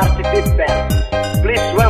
participants. Please welcome.